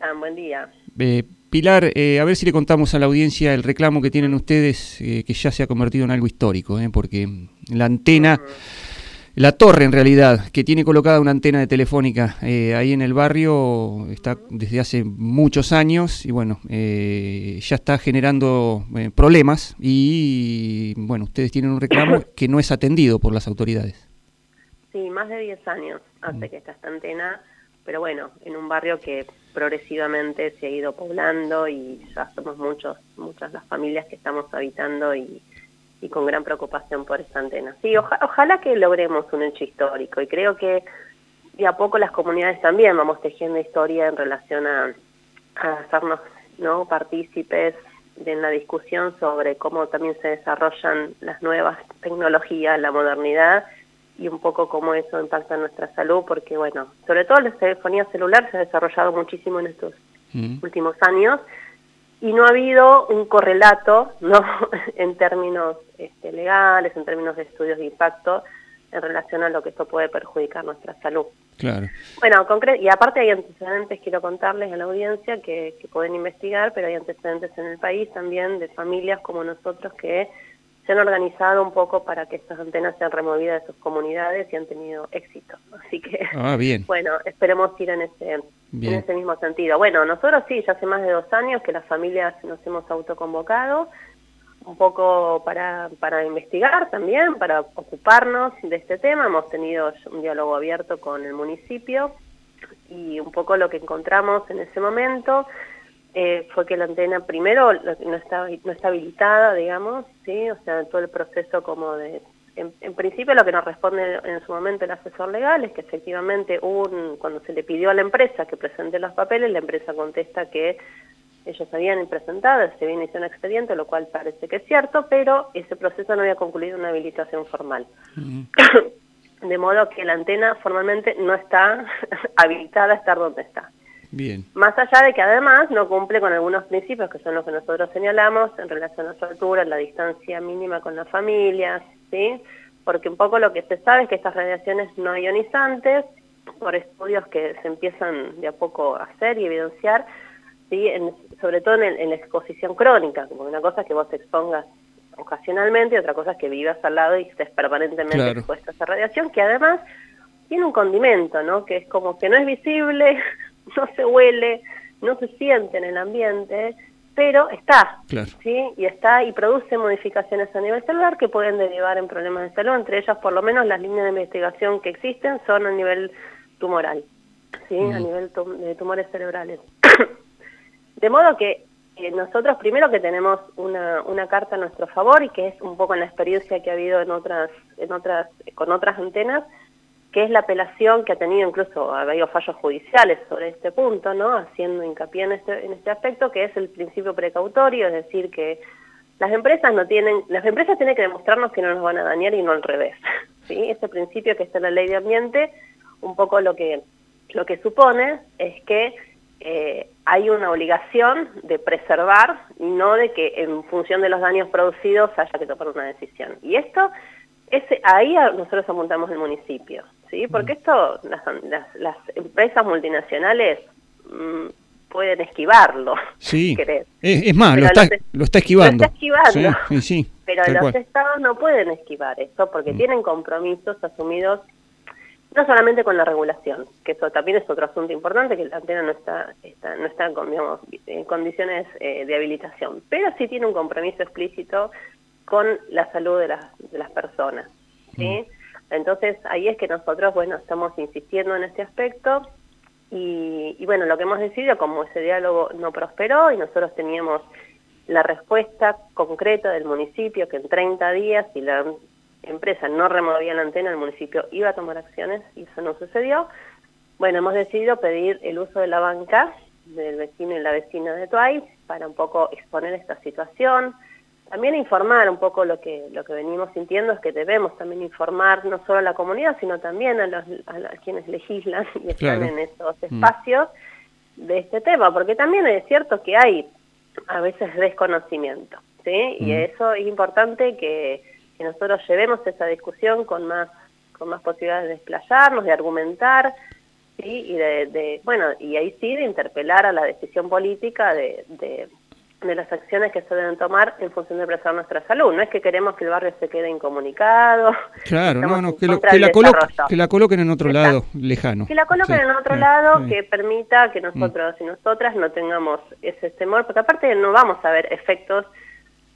están? Buen día. Eh, Pilar, eh, a ver si le contamos a la audiencia el reclamo que tienen ustedes, eh, que ya se ha convertido en algo histórico, porque la antena, la torre en realidad, que tiene colocada una antena de telefónica ahí en el barrio, está desde hace muchos años y bueno, ya está generando problemas y bueno, ustedes tienen un reclamo que no es atendido por las autoridades. Sí, más de 10 años hace que está esta antena pero bueno, en un barrio que progresivamente se ha ido poblando y ya somos muchos, muchas las familias que estamos habitando y, con gran preocupación por esta antena. Sí, ojalá que logremos un hecho histórico y creo que de a poco las comunidades también vamos tejiendo historia en relación a, a hacernos no partícipes de la discusión sobre cómo también se desarrollan las nuevas tecnologías, la modernidad y un poco cómo eso impacta en nuestra salud, porque bueno, sobre todo la telefonía celular se ha desarrollado muchísimo en estos mm. últimos años y no ha habido un correlato no en términos este, legales, en términos de estudios de impacto en relación a lo que esto puede perjudicar nuestra salud. Claro. Bueno, y aparte hay antecedentes, quiero contarles a la audiencia que, que pueden investigar, pero hay antecedentes en el país también de familias como nosotros que se han organizado un poco para que estas antenas sean removidas de sus comunidades y han tenido éxito. Así que, ah, bien. bueno, esperemos ir en ese, en ese mismo sentido. Bueno, nosotros sí, ya hace más de dos años que las familias nos hemos autoconvocado, un poco para, para investigar también, para ocuparnos de este tema. Hemos tenido un diálogo abierto con el municipio y un poco lo que encontramos en ese momento eh, fue que la antena primero no está, no está habilitada, digamos, ¿sí? o sea, todo el proceso como de... En, principio lo que nos responde en su momento el asesor legal es que efectivamente un, cuando se le pidió a la empresa que presente los papeles, la empresa contesta que ellos habían presentado, se había iniciado un expediente, lo cual parece que es cierto, pero ese proceso no había concluido una habilitación formal. de modo que la antena formalmente no está habilitada a estar donde está. Bien. Más allá de que además no cumple con algunos principios que son los que nosotros señalamos en relación a su altura, la distancia mínima con las familias, ¿sí? Porque un poco lo que se sabe es que estas radiaciones no ionizantes, por estudios que se empiezan de a poco a hacer y evidenciar, ¿sí? sobre todo en, la exposición crónica, como una cosa es que vos te expongas ocasionalmente y otra cosa es que vivas al lado y estés permanentemente expuesto a esa radiación, que además tiene un condimento, ¿no? Que es como que no es visible, no se huele, no se siente en el ambiente, pero está, ¿sí? Y está y produce modificaciones a nivel celular que pueden derivar en problemas de salud, entre ellas por lo menos las líneas de investigación que existen son a nivel tumoral, ¿sí? A nivel de tumores cerebrales. de modo que nosotros primero que tenemos una, una carta a nuestro favor y que es un poco en la experiencia que ha habido en otras, en otras, con otras antenas, que es la apelación que ha tenido incluso, ha habido fallos judiciales sobre este punto, ¿no? haciendo hincapié en este, en este aspecto, que es el principio precautorio, es decir, que las empresas no tienen, las empresas tienen que demostrarnos que no nos van a dañar y no al revés. ¿sí? Ese principio que está en la ley de ambiente, un poco lo que, lo que supone es que eh, hay una obligación de preservar y no de que en función de los daños producidos haya que tomar una decisión. Y esto, ese, ahí nosotros apuntamos el municipio. ¿Sí? Porque esto, las, las, empresas multinacionales mm, pueden esquivarlo. Sí, es, más, lo está, lo está, esquivando. Lo está esquivando. Sí, sí, pero los estados no pueden esquivar esto porque mm. tienen compromisos asumidos no solamente con la regulación, que eso también es otro asunto importante, que la antena no está, está no está con, digamos, en condiciones eh, de habilitación, pero sí tiene un compromiso explícito con la salud de las, de las personas. ¿sí? Mm. Entonces ahí es que nosotros, bueno, estamos insistiendo en este aspecto y, bueno, lo que hemos decidido, como ese diálogo no prosperó y nosotros teníamos la respuesta concreta del municipio que en 30 días, si la empresa no removía la antena, el municipio iba a tomar acciones y eso no sucedió. Bueno, hemos decidido pedir el uso de la banca del vecino y la vecina de Tuay para un poco exponer esta situación, también informar un poco lo que lo que venimos sintiendo es que debemos también informar no solo a la comunidad sino también a los a, quienes legislan y están en esos mm. espacios de este tema porque también es cierto que hay a veces desconocimiento sí y mm. eso es importante que, que nosotros llevemos esa discusión con más con más posibilidades de desplayarnos de argumentar ¿sí? Y de, bueno, y ahí sí de interpelar a la decisión política de, de, las acciones que se deben tomar en función de preservar nuestra salud. No es que queremos que el barrio se quede incomunicado. Claro, no, no, que, la que, la coloquen en otro lado, lejano. Que la coloquen en otro lado, que permita que nosotros y nosotras no tengamos ese temor, porque aparte no vamos a ver efectos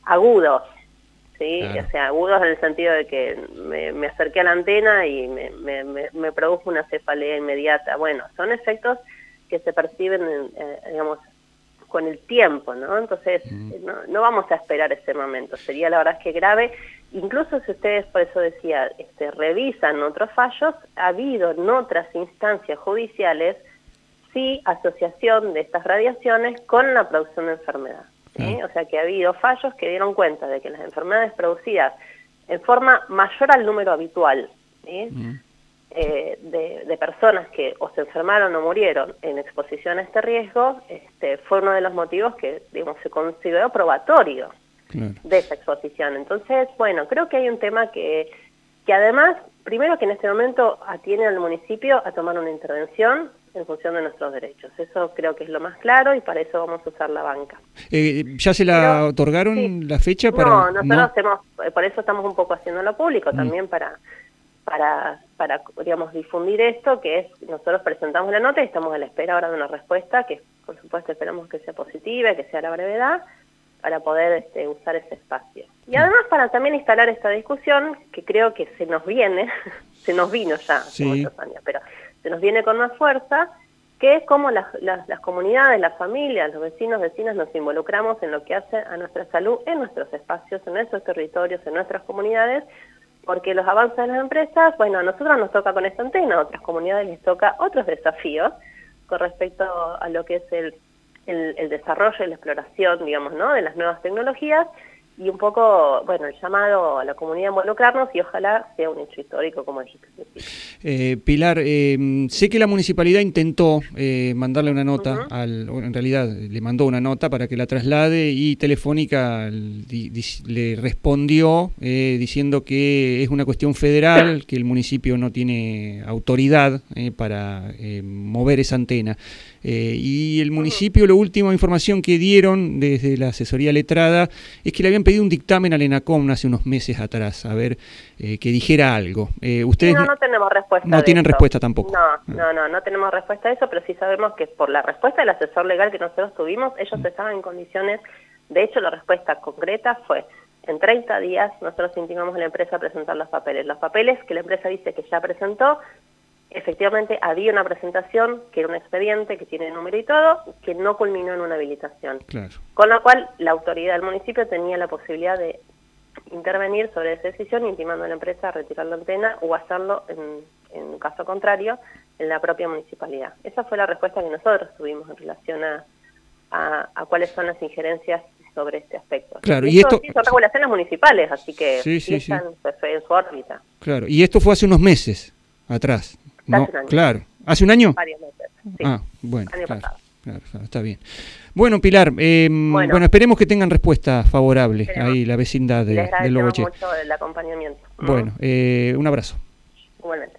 agudos ¿sí? O sea, agudos en el sentido de que me, acerqué a la antena y me, me, produjo una cefalea inmediata. Bueno, son efectos que se perciben, eh, digamos, con el tiempo, ¿no? Entonces, no, no, vamos a esperar ese momento. Sería la verdad que grave. Incluso si ustedes, por eso decía, este, revisan otros fallos, ha habido en otras instancias judiciales, sí, asociación de estas radiaciones con la producción de enfermedad. O sea que ha habido fallos que dieron cuenta de que las enfermedades producidas en forma mayor al número habitual mm. Eh, de, personas que o se enfermaron o murieron en exposición a este riesgo, este, fue uno de los motivos que digamos, se consideró probatorio de esa exposición. Entonces, bueno, creo que hay un tema que, que además, primero que en este momento atiene al municipio a tomar una intervención en función de nuestros derechos. Eso creo que es lo más claro y para eso vamos a usar la banca. Eh, ¿Ya se la otorgaron la fecha? para No, nosotros hacemos, eh, por eso estamos un poco haciéndolo público, mm. también para, para, para, digamos, difundir esto, que es, nosotros presentamos la nota y estamos a la espera ahora de una respuesta, que por supuesto esperamos que sea positiva, que sea a la brevedad, para poder este, usar ese espacio. Y mm. además para también instalar esta discusión, que creo que se nos viene, se nos vino ya hace muchos años, pero se nos viene con más fuerza, que es cómo las, las, comunidades, las familias, los vecinos, vecinas nos involucramos en lo que hace a nuestra salud en nuestros espacios, en nuestros territorios, en nuestras comunidades, porque los avances de las empresas, bueno, a nosotros nos toca con esta antena, a otras comunidades les toca otros desafíos con respecto a lo que es el, el, desarrollo y la exploración, digamos, ¿no? de las nuevas tecnologías, y un poco, bueno, el llamado a la comunidad a involucrarnos y ojalá sea un hecho histórico como dijiste. Eh, Pilar, eh, sé que la municipalidad intentó eh, mandarle una nota, al, en realidad le mandó una nota para que la traslade y Telefónica le respondió diciendo que es una cuestión federal, que el municipio no tiene autoridad para mover esa antena. Y el municipio, la última información que dieron desde la asesoría letrada es que le habían pedido un dictamen al ENACOM hace unos meses atrás, a ver eh, que dijera algo. Eh, ustedes no, no tenemos respuesta. No tienen respuesta tampoco. No, no, no, no tenemos respuesta a eso, pero sí sabemos que por la respuesta del asesor legal que nosotros tuvimos, ellos mm. estaban en condiciones, de hecho la respuesta concreta fue, en 30 días nosotros intimamos a la empresa a presentar los papeles. Los papeles que la empresa dice que ya presentó, efectivamente había una presentación que era un expediente que tiene número y todo, que no culminó en una habilitación. Con lo cual la autoridad del municipio tenía la posibilidad de intervenir sobre esa decisión intimando a la empresa a retirar la antena o hacerlo en, en caso contrario en la propia municipalidad. Esa fue la respuesta que nosotros tuvimos en relación a, a, cuáles son las injerencias sobre este aspecto. Claro, y, esto, son regulaciones municipales, así que están en su órbita. Claro, y esto fue hace unos meses atrás. No, claro. ¿Hace un año? Varios meses. Sí. Ah, bueno. claro, Claro, está bien. Bueno, Pilar, eh, bueno, esperemos que tengan respuesta favorable ahí la vecindad de, Les de mucho el acompañamiento. Bueno, eh, un abrazo. Igualmente.